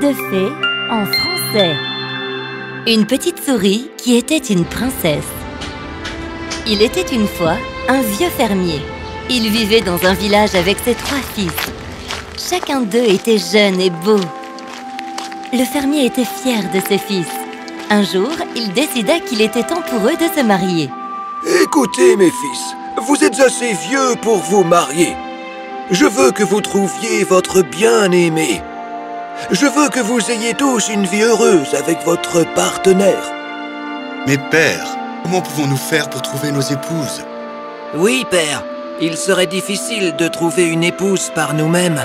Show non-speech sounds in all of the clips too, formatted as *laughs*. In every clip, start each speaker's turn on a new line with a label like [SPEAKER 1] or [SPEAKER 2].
[SPEAKER 1] de fées en français. Une petite souris qui était une princesse. Il était une fois un vieux fermier. Il vivait dans un village avec ses trois fils. Chacun d'eux était jeune et beau. Le fermier était fier de ses fils. Un jour, il décida qu'il était temps pour eux de se marier.
[SPEAKER 2] Écoutez, mes fils, vous êtes assez vieux pour vous marier. Je veux que vous trouviez votre bien-aimé. Je veux que vous ayez tous une vie heureuse avec votre partenaire.
[SPEAKER 3] Mais père, comment pouvons-nous faire pour trouver nos épouses?
[SPEAKER 4] Oui, père. Il serait difficile de trouver une épouse par nous-mêmes.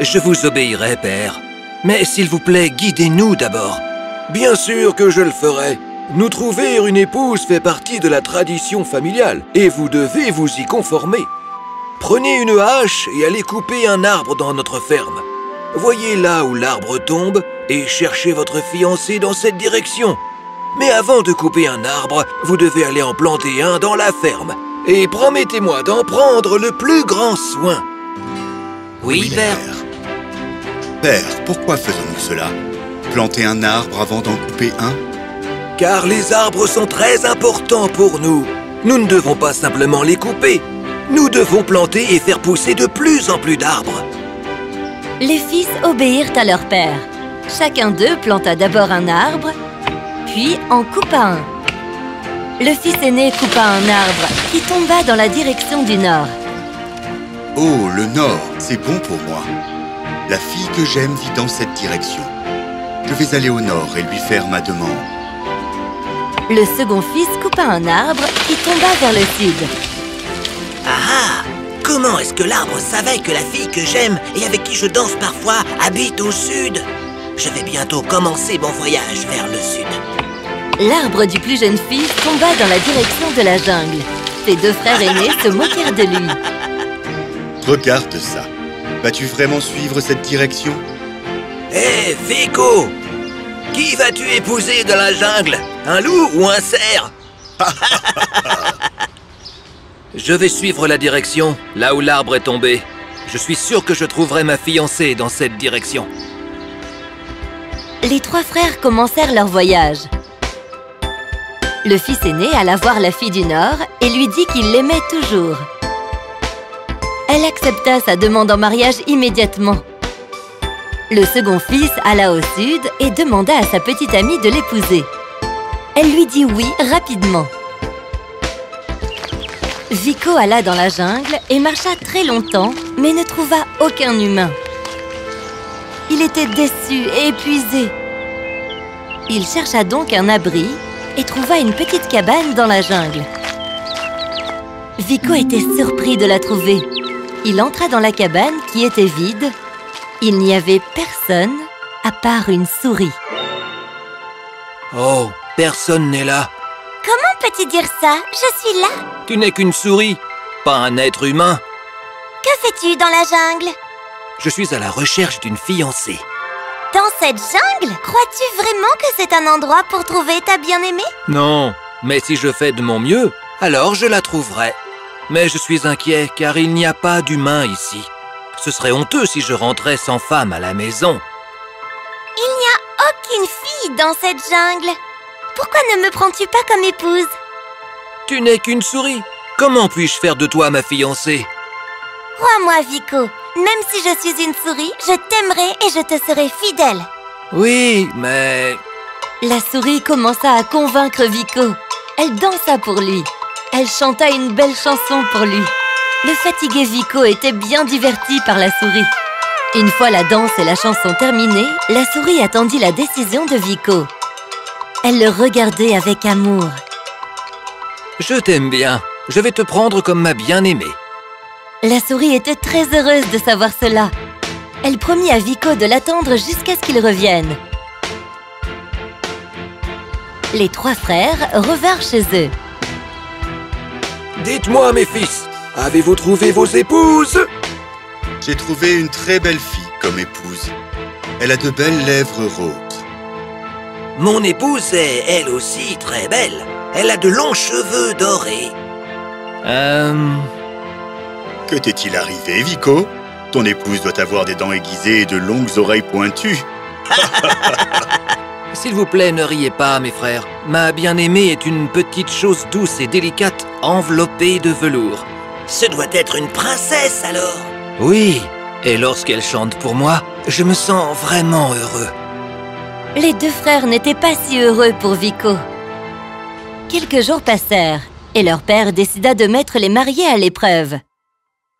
[SPEAKER 4] Je vous obéirai, père. Mais s'il vous plaît, guidez-nous d'abord.
[SPEAKER 2] Bien sûr que je le ferai. Nous trouver une épouse fait partie de la tradition familiale et vous devez vous y conformer. Prenez une hache et allez couper un arbre dans notre ferme. Voyez là où l'arbre tombe et cherchez votre fiancé dans cette direction. Mais avant de couper un arbre, vous devez aller en planter un dans la ferme. Et promettez-moi d'en prendre le plus grand soin.
[SPEAKER 4] Oui, père.
[SPEAKER 3] Père, pourquoi faisons-nous cela? Planter un arbre avant d'en couper un?
[SPEAKER 2] Car les arbres sont très importants pour nous. Nous ne devons pas simplement les couper. Nous devons planter et faire pousser de plus en plus d'arbres.
[SPEAKER 1] Les fils obéirent à leur père. Chacun d'eux planta d'abord un arbre, puis en coupa un. Le fils aîné coupa un arbre qui tomba dans la direction du nord.
[SPEAKER 3] Oh, le nord, c'est bon pour moi. La fille que j'aime vit dans cette direction. Je vais aller au nord et lui faire ma demande.
[SPEAKER 1] Le second fils coupa un arbre qui tomba vers le sud.
[SPEAKER 4] Ah Comment est-ce que l'arbre savait que la fille que j'aime et avec qui je danse parfois habite au sud? Je vais bientôt commencer mon voyage vers le sud.
[SPEAKER 1] L'arbre du plus jeune fils tomba dans la direction de la jungle. Ses deux frères aînés se moquèrent de lui. *laughs*
[SPEAKER 3] Regarde ça. Vas-tu vraiment suivre cette direction?
[SPEAKER 4] Hé, Vico Qui vas-tu épouser de la jungle? Un loup ou un cerf? *laughs* Je vais suivre la direction, là où l'arbre est tombé. Je suis sûr que je trouverai ma fiancée dans cette direction.
[SPEAKER 1] Les trois frères commencèrent leur voyage. Le fils aîné alla voir la fille du Nord et lui dit qu'il l'aimait toujours. Elle accepta sa demande en mariage immédiatement. Le second fils alla au sud et demanda à sa petite amie de l'épouser. Elle lui dit oui rapidement. Vico alla dans la jungle et marcha très longtemps, mais ne trouva aucun humain. Il était déçu et épuisé. Il chercha donc un abri et trouva une petite cabane dans la jungle. Vico était surpris de la trouver. Il entra dans la cabane qui était vide. Il n'y avait personne à part une souris.
[SPEAKER 2] Oh, personne n'est là.
[SPEAKER 5] Peux-tu dire ça? Je suis là.
[SPEAKER 2] Tu n'es qu'une souris, pas un être humain.
[SPEAKER 5] Que fais-tu dans la jungle?
[SPEAKER 2] Je suis à la recherche d'une fiancée.
[SPEAKER 5] Dans cette jungle? Crois-tu vraiment que c'est un endroit pour trouver ta bien-aimée?
[SPEAKER 2] Non, mais si je fais de mon mieux, alors je la trouverai. Mais je suis inquiet car il n'y a pas d'humain ici. Ce serait honteux si je rentrais sans femme à la maison.
[SPEAKER 5] Il n'y a aucune fille dans cette jungle. Pourquoi ne me prends-tu pas comme épouse
[SPEAKER 2] Tu n'es qu'une souris. Comment puis-je faire de toi ma fiancée
[SPEAKER 5] Crois-moi, Vico. Même si je suis une souris, je t'aimerai et je te serai fidèle.
[SPEAKER 2] Oui, mais...
[SPEAKER 1] La souris commença à convaincre Vico. Elle dansa pour lui. Elle chanta une belle chanson pour lui. Le fatigué Vico était bien diverti par la souris. Une fois la danse et la chanson terminées, la souris attendit la décision de Vico. Elle le regardait avec amour.
[SPEAKER 2] Je t'aime bien. Je vais te prendre comme ma bien-aimée.
[SPEAKER 1] La souris était très heureuse de savoir cela. Elle promit à Vico de l'attendre jusqu'à ce qu'il revienne. Les trois frères revinrent chez eux.
[SPEAKER 2] Dites-moi, mes fils, avez-vous trouvé vos épouses?
[SPEAKER 3] J'ai trouvé une très belle fille comme épouse. Elle a de belles lèvres roses.
[SPEAKER 4] Mon épouse est, elle aussi, très belle. Elle a de longs cheveux dorés.
[SPEAKER 2] Euh...
[SPEAKER 3] Que t'est-il arrivé, Vico? Ton épouse doit avoir des dents aiguisées et de longues oreilles pointues. *laughs*
[SPEAKER 2] S'il vous plaît, ne riez pas, mes frères. Ma bien-aimée est une petite chose douce et délicate, enveloppée de velours.
[SPEAKER 4] Ce doit être une princesse alors
[SPEAKER 2] Oui, et lorsqu'elle chante pour moi, je me sens vraiment heureux.
[SPEAKER 1] Les deux frères n'étaient pas si heureux pour Vico. Quelques jours passèrent et leur père décida de mettre les mariés à l'épreuve.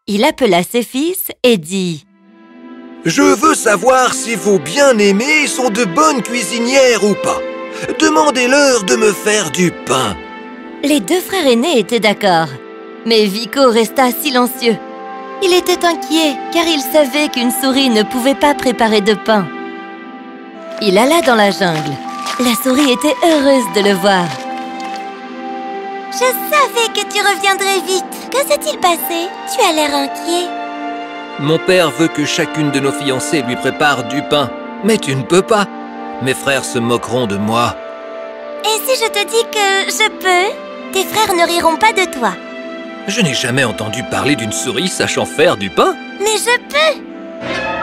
[SPEAKER 1] Il appela ses fils et dit
[SPEAKER 2] Je veux savoir si vos bien-aimés sont de bonnes cuisinières ou pas. Demandez-leur de me faire du pain.
[SPEAKER 1] Les deux frères aînés étaient d'accord, mais Vico resta silencieux. Il était inquiet car il savait qu'une souris ne pouvait pas préparer de pain. Il alla dans la jungle. La souris était heureuse de le voir.
[SPEAKER 5] Je savais que tu reviendrais vite. Que s'est-il passé? Tu as l'air inquiet.
[SPEAKER 2] Mon père veut que chacune de nos fiancées lui prépare du pain. Mais tu ne peux pas. Mes frères se moqueront de moi.
[SPEAKER 5] Et si je te dis que je peux Tes frères ne riront pas de toi.
[SPEAKER 2] Je n'ai jamais entendu parler d'une souris sachant faire du pain.
[SPEAKER 5] Mais je peux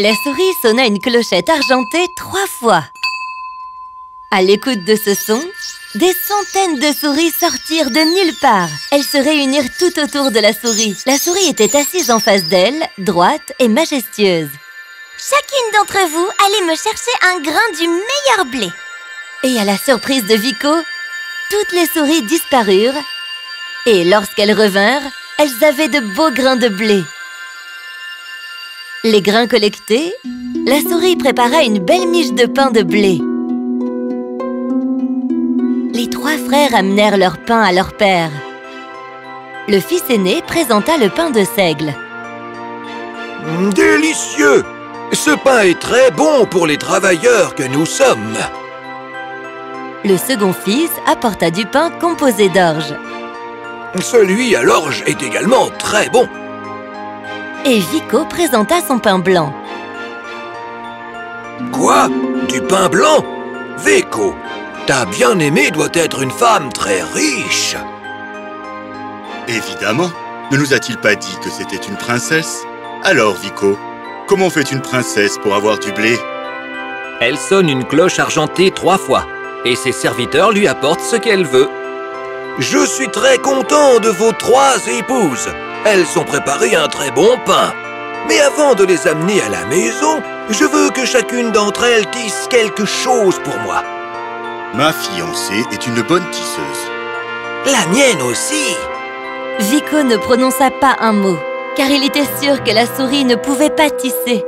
[SPEAKER 1] La souris sonna une clochette argentée trois fois. À l'écoute de ce son, des centaines de souris sortirent de nulle part. Elles se réunirent tout autour de la souris. La souris était assise en face d'elle, droite et majestueuse.
[SPEAKER 5] Chacune d'entre vous allez me chercher un grain du meilleur blé.
[SPEAKER 1] Et à la surprise de Vico, toutes les souris disparurent. Et lorsqu'elles revinrent, elles avaient de beaux grains de blé. Les grains collectés, la souris prépara une belle miche de pain de blé. Les trois frères amenèrent leur pain à leur père. Le fils aîné présenta le pain de seigle.
[SPEAKER 2] Délicieux Ce pain est très bon pour les travailleurs que nous sommes.
[SPEAKER 1] Le second fils apporta du pain composé d'orge.
[SPEAKER 2] Celui à l'orge est également très bon.
[SPEAKER 1] Et Vico présenta son pain blanc.
[SPEAKER 2] Quoi? Du pain blanc? Vico, ta bien-aimée doit être une femme très riche.
[SPEAKER 3] Évidemment. Ne nous a-t-il pas dit que c'était une princesse? Alors, Vico, comment fait une princesse pour avoir du blé?
[SPEAKER 2] Elle sonne une cloche argentée trois fois, et ses serviteurs lui apportent ce qu'elle veut. Je suis très content de vos trois épouses. Elles ont préparé un très bon pain. Mais avant de les amener à la maison, je veux que chacune d'entre elles tisse quelque chose pour moi.
[SPEAKER 3] Ma fiancée est une bonne tisseuse.
[SPEAKER 4] La mienne aussi
[SPEAKER 1] Vico ne prononça pas un mot, car il était sûr que la souris ne pouvait pas tisser.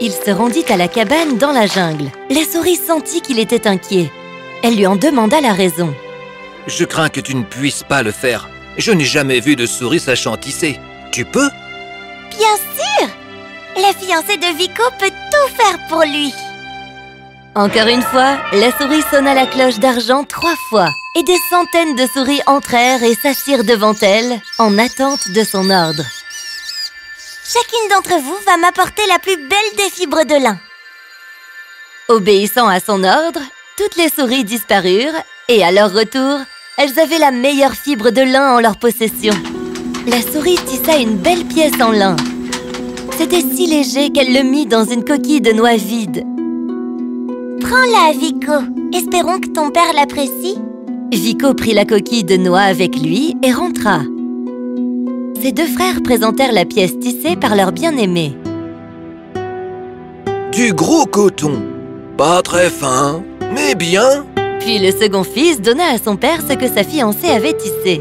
[SPEAKER 1] Il se rendit à la cabane dans la jungle. La souris sentit qu'il était inquiet. Elle lui en demanda la raison.
[SPEAKER 2] Je crains que tu ne puisses pas le faire. Je n'ai jamais vu de souris sachant tisser. Tu peux?
[SPEAKER 5] Bien sûr La fiancée de Vico peut tout faire pour lui.
[SPEAKER 1] Encore une fois, la souris sonna la cloche d'argent trois fois et des centaines de souris entrèrent et s'assirent devant elle en attente de son ordre.
[SPEAKER 5] Chacune d'entre vous va m'apporter la plus belle des fibres de lin.
[SPEAKER 1] Obéissant à son ordre, toutes les souris disparurent et à leur retour, elles avaient la meilleure fibre de lin en leur possession. La souris tissa une belle pièce en lin. C'était si léger qu'elle le mit dans une coquille de noix vide.
[SPEAKER 5] Prends-la, Vico. Espérons que ton père l'apprécie.
[SPEAKER 1] Vico prit la coquille de noix avec lui et rentra. Ses deux frères présentèrent la pièce tissée par leur bien-aimé.
[SPEAKER 2] Du gros coton. Pas très fin, mais bien.
[SPEAKER 1] Puis le second fils donna à son père ce que sa fiancée avait tissé.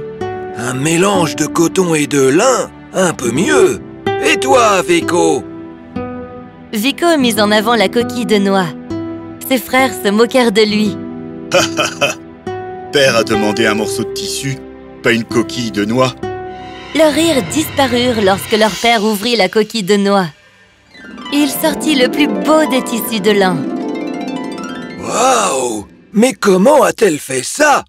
[SPEAKER 2] Un mélange de coton et de lin, un peu mieux. Et toi, Vico?
[SPEAKER 1] Vico mit en avant la coquille de noix. Ses frères se moquèrent de lui. *laughs*
[SPEAKER 3] Père a demandé un morceau de tissu, pas une coquille de noix.
[SPEAKER 1] Leurs rires disparurent lorsque leur père ouvrit la coquille de noix. Il sortit le plus beau des tissus de lin.
[SPEAKER 2] Waouh Mais comment a-t-elle fait ça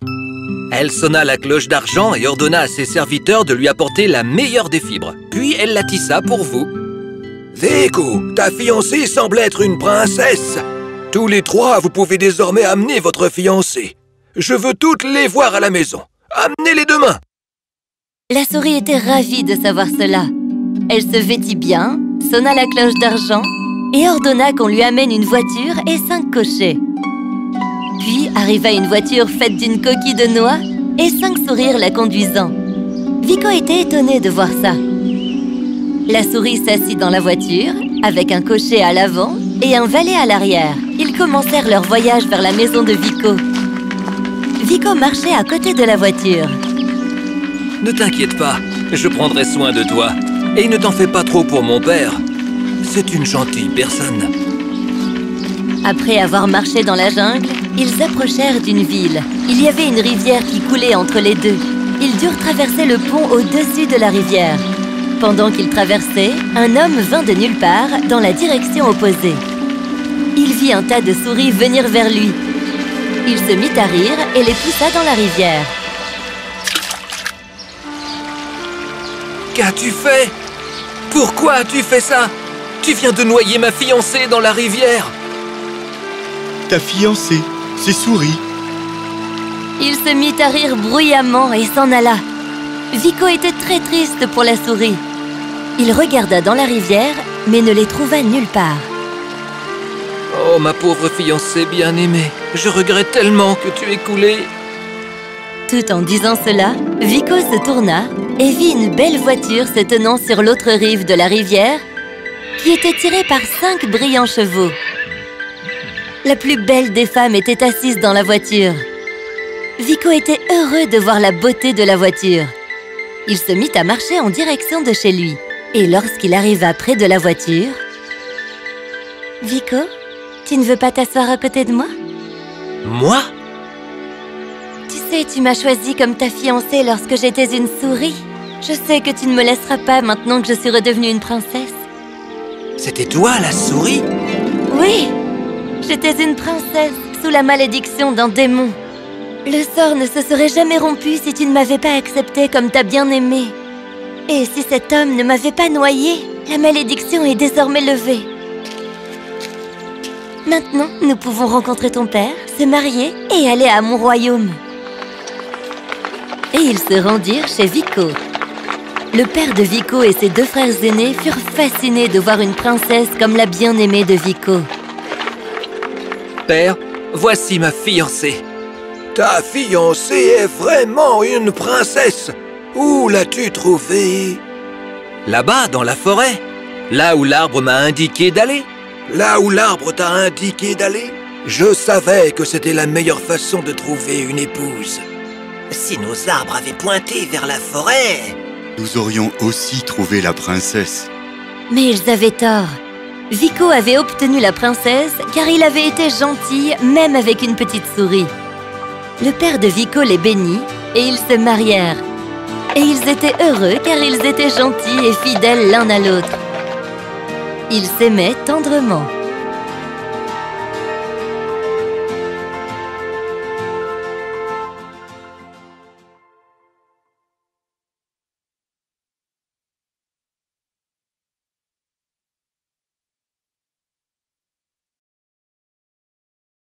[SPEAKER 2] Elle sonna la cloche d'argent et ordonna à ses serviteurs de lui apporter la meilleure des fibres. Puis elle la tissa pour vous. Vico, ta fiancée semble être une princesse. Tous les trois, vous pouvez désormais amener votre fiancée. Je veux toutes les voir à la maison. Amenez-les demain.
[SPEAKER 1] La souris était ravie de savoir cela. Elle se vêtit bien, sonna la cloche d'argent et ordonna qu'on lui amène une voiture et cinq cochers. Puis arriva une voiture faite d'une coquille de noix et cinq sourires la conduisant. Vico était étonné de voir ça. La souris s'assit dans la voiture, avec un cocher à l'avant et un valet à l'arrière. Ils commencèrent leur voyage vers la maison de Vico. Vico marchait à côté de la voiture.
[SPEAKER 2] Ne t'inquiète pas, je prendrai soin de toi. Et ne t'en fais pas trop pour mon père. C'est une gentille personne.
[SPEAKER 1] Après avoir marché dans la jungle, ils approchèrent d'une ville. Il y avait une rivière qui coulait entre les deux. Ils durent traverser le pont au-dessus de la rivière. Pendant qu'ils traversaient, un homme vint de nulle part dans la direction opposée. Il vit un tas de souris venir vers lui. Il se mit à rire et les poussa dans la rivière.
[SPEAKER 2] Qu'as-tu fait? Pourquoi as-tu fait ça? Tu viens de noyer ma fiancée dans la rivière
[SPEAKER 3] Ta fiancée, c'est Souris.
[SPEAKER 1] Il se mit à rire bruyamment et s'en alla. Vico était très triste pour la souris. Il regarda dans la rivière, mais ne les trouva nulle part.
[SPEAKER 2] Oh, ma pauvre fiancée bien-aimée, je regrette tellement que tu aies coulé.
[SPEAKER 1] Tout en disant cela, Vico se tourna et vit une belle voiture se tenant sur l'autre rive de la rivière qui était tirée par cinq brillants chevaux. La plus belle des femmes était assise dans la voiture. Vico était heureux de voir la beauté de la voiture. Il se mit à marcher en direction de chez lui. Et lorsqu'il arriva près de la voiture... Vico, tu ne veux pas t'asseoir à côté de moi?
[SPEAKER 2] Moi?
[SPEAKER 1] Tu sais, tu m'as choisi comme ta fiancée lorsque j'étais une souris. Je sais que tu ne me laisseras pas maintenant que je suis redevenue une princesse.
[SPEAKER 2] C'était toi, la souris?
[SPEAKER 1] Oui, j'étais une princesse sous la malédiction d'un démon. Le sort ne se serait jamais rompu si tu ne m'avais pas accepté comme ta bien-aimée. Et si cet homme ne m'avait pas noyé, la malédiction est désormais levée. Maintenant, nous pouvons rencontrer ton père, se marier et aller à mon royaume. Et ils se rendirent chez Vico. Le père de Vico et ses deux frères aînés furent fascinés de voir une princesse comme la bien-aimée de Vico.
[SPEAKER 2] Père, voici ma fiancée.
[SPEAKER 6] Ta fiancée est vraiment une princesse Où l'as-tu trouvée?
[SPEAKER 2] Là-bas, dans la forêt. Là où l'arbre m'a indiqué d'aller.
[SPEAKER 6] Là où l'arbre t'a indiqué d'aller? Je savais que c'était la meilleure façon de trouver une épouse.
[SPEAKER 4] Si nos arbres avaient pointé vers la forêt,
[SPEAKER 3] Nous aurions aussi trouvé la princesse.
[SPEAKER 1] Mais ils avaient tort. Vico avait obtenu la princesse car il avait été gentil même avec une petite souris. Le père de Vico les bénit et ils se marièrent. Et ils étaient heureux car ils étaient gentils et fidèles l'un à l'autre. Ils s'aimaient tendrement.